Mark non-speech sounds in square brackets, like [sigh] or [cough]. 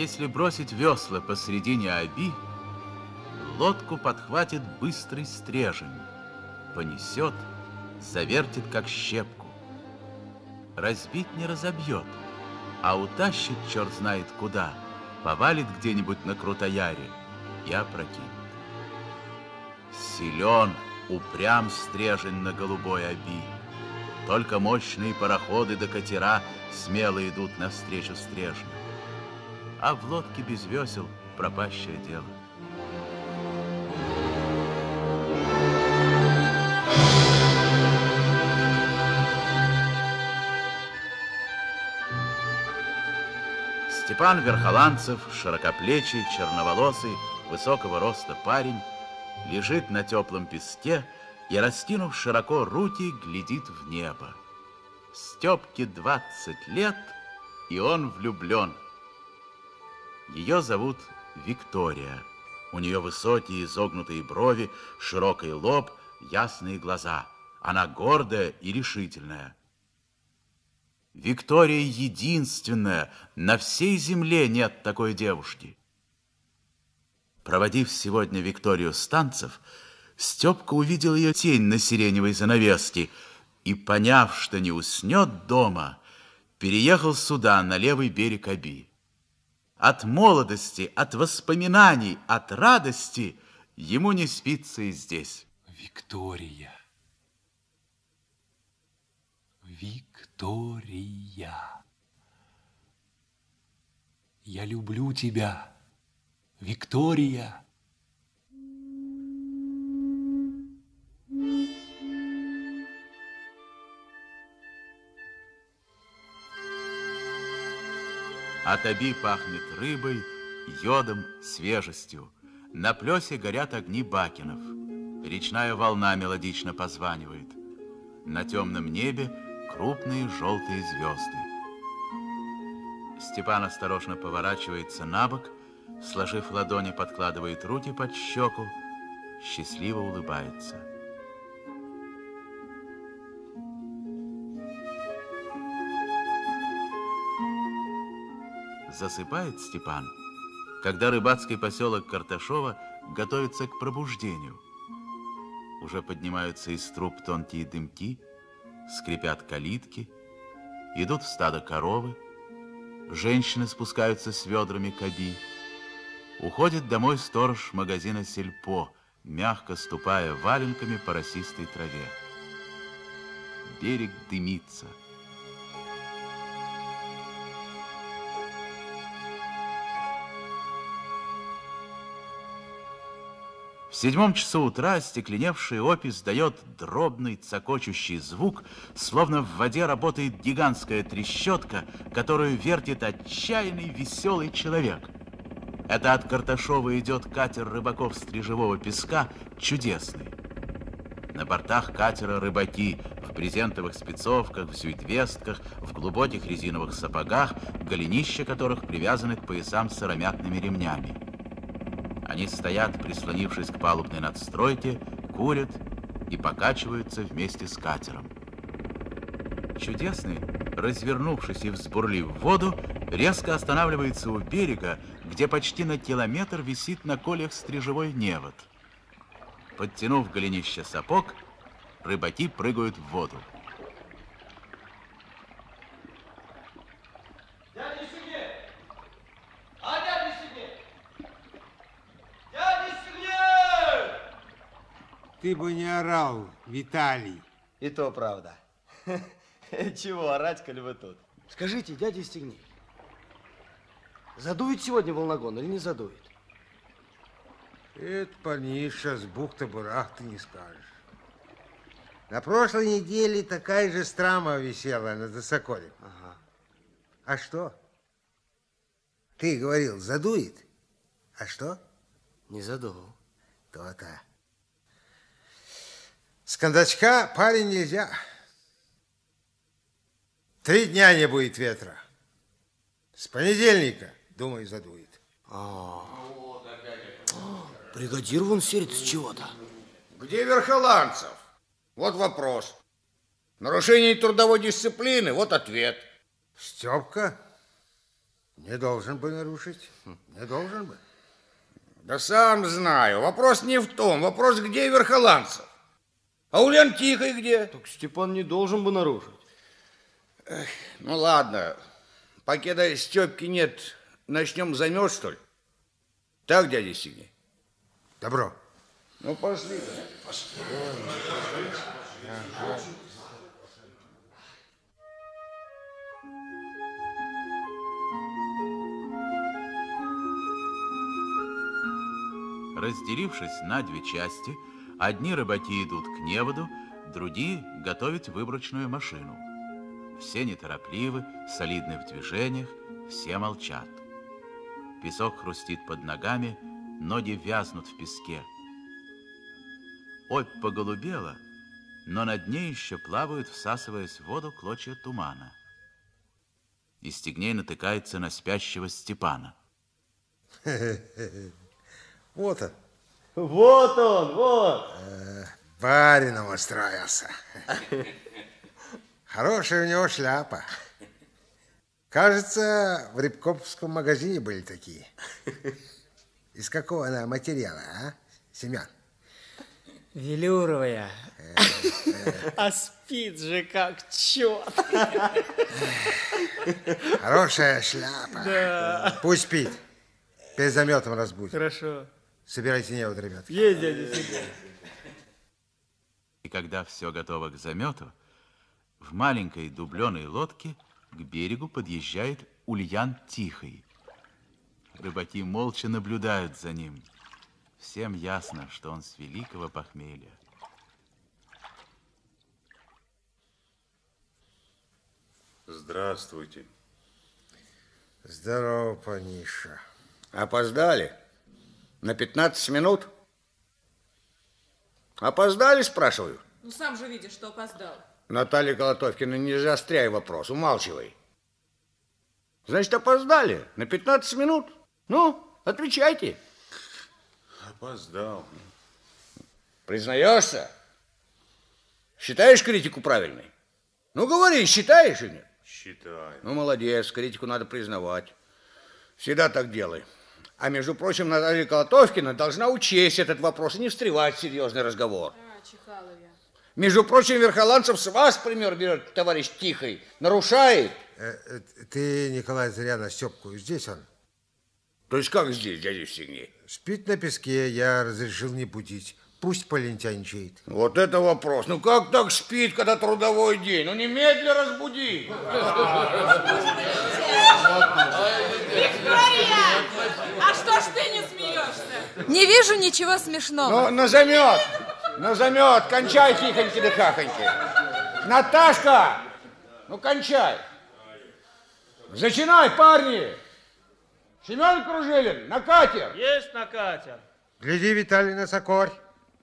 Если бросить весла посредине оби, лодку подхватит быстрый стрежень, понесет, завертит, как щепку. Разбить не разобьет, а утащит черт знает куда, повалит где-нибудь на крутояре и опрокинет. Силен, упрям стрежень на голубой оби. Только мощные пароходы до катера смело идут навстречу стрежню. А в лодке без весел пропащее дело. Степан Верхоланцев, широкоплечий, черноволосый, высокого роста парень, лежит на теплом песке и, раскинув широко руки, глядит в небо. Степке 20 лет, и он влюблен. Ее зовут Виктория. У нее высокие изогнутые брови, широкий лоб, ясные глаза. Она гордая и решительная. Виктория единственная, на всей земле нет такой девушки. Проводив сегодня Викторию Станцев, Степка увидел ее тень на сиреневой занавеске и, поняв, что не уснет дома, переехал сюда, на левый берег Оби. От молодости, от воспоминаний, от радости ему не спится и здесь. Виктория. Виктория. Я люблю тебя, Виктория. От оби пахнет рыбой, йодом, свежестью. На плесе горят огни бакенов. Речная волна мелодично позванивает. На темном небе крупные желтые звезды. Степан осторожно поворачивается на бок, сложив ладони, подкладывает руки под щеку, счастливо улыбается. Засыпает Степан, когда рыбацкий поселок Карташова готовится к пробуждению. Уже поднимаются из труб тонкие дымки, скрипят калитки, идут в стадо коровы, женщины спускаются с ведрами каби, уходит домой сторож магазина «Сельпо», мягко ступая валенками по росистой траве. Берег дымится – В седьмом часу утра стекленевший опис дает дробный цокочущий звук, словно в воде работает гигантская трещотка, которую вертит отчаянный веселый человек. Это от Карташова идет катер рыбаков стрижевого песка «Чудесный». На бортах катера рыбаки в брезентовых спецовках, в сюитвестках, в глубоких резиновых сапогах, голенища которых привязаны к поясам сыромятными ремнями. Они стоят, прислонившись к палубной надстройке, курят и покачиваются вместе с катером. Чудесный, развернувшись и взбурлив в воду, резко останавливается у берега, где почти на километр висит на колях стрижевой невод. Подтянув голенище сапог, рыбаки прыгают в воду. Ты бы не орал, Виталий. И то правда. [laughs] Чего орать, коли вы тут? Скажите, дядя Стегней, задует сегодня волногон или не задует? Это, Паниша, с бухты-барахты не скажешь. На прошлой неделе такая же страма висела на Досоколе. Ага. А что? Ты говорил, задует. А что? Не задул. То-то. С кондачка парень нельзя. Три дня не будет ветра. С понедельника, думаю, задует. А, бригадир вон сердце чего-то. Где Верхоланцев? Вот вопрос. Нарушение трудовой дисциплины, вот ответ. Степка? Не должен бы нарушить. Не должен бы. Да сам знаю. Вопрос не в том. Вопрос, где Верхоланцев? А Ульян Тихой где? Так Степан не должен бы нарушить. Ну ладно. Покеда Степки нет, начнем замет, что ли? Так, дядя Сигней? Добро. Ну, пошли. Разделившись на две части, одни рыбаки идут к неводу, другие готовят выборочную машину. Все неторопливы, солидны в движениях, все молчат. Песок хрустит под ногами, ноги вязнут в песке. Опь поголубела, но на дне еще плавают, всасываясь в воду, клочья тумана. И стегней натыкается на спящего Степана. [laughs] Вот он. Вот он, вот. Барином устроился. Хорошая у него шляпа. Кажется, в Рябковском магазине были такие. Из какого она материала, а, Семен? Велюровая. А спит же как черт. Хорошая шляпа. Да. Пусть спит. Перед заметом разбудит. Хорошо. Собирайте невод, ребят. Есть, дядя Сергей. И когда все готово к замету, в маленькой дубленой лодке к берегу подъезжает Ульян Тихий. Рыбаки молча наблюдают за ним. Всем ясно, что он с великого похмелья. Здравствуйте. Здорово, Паниша. Опоздали? На 15 минут? Опоздали, спрашиваю? Ну, сам же видишь, что опоздал. Наталья Колотовкина, не заостряй вопрос, умалчивай. Значит, опоздали на 15 минут? Ну, отвечайте. Опоздал. Признаешься? Считаешь критику правильной? Ну, говори, считаешь или нет? Считаю. Ну, молодец, критику надо признавать. Всегда так делай. А между прочим, Наталья Колотовкина должна учесть этот вопрос и не встревать в серьезный разговор. А, чихала я. Между прочим, Верхоланцев с вас пример берет, товарищ Тихий. Нарушает. Э, э, ты, Николай, зря на Степку. Здесь он. То есть как здесь, дядя Сигней? Спит на песке, я разрешил не будить. Пусть полентяничает. Вот это вопрос. Ну как так спит, когда трудовой день? Ну немедленно разбуди. Что ж ты не смеешься? Не вижу ничего смешного. Ну, на замет. На замет. Кончай хихоньки да хахоньки. Наташка! Ну, кончай. Зачинай, парни. Семен Кружилин, на катер. Есть на катер. Гляди, Виталий, на сокорь.